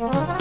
Bye.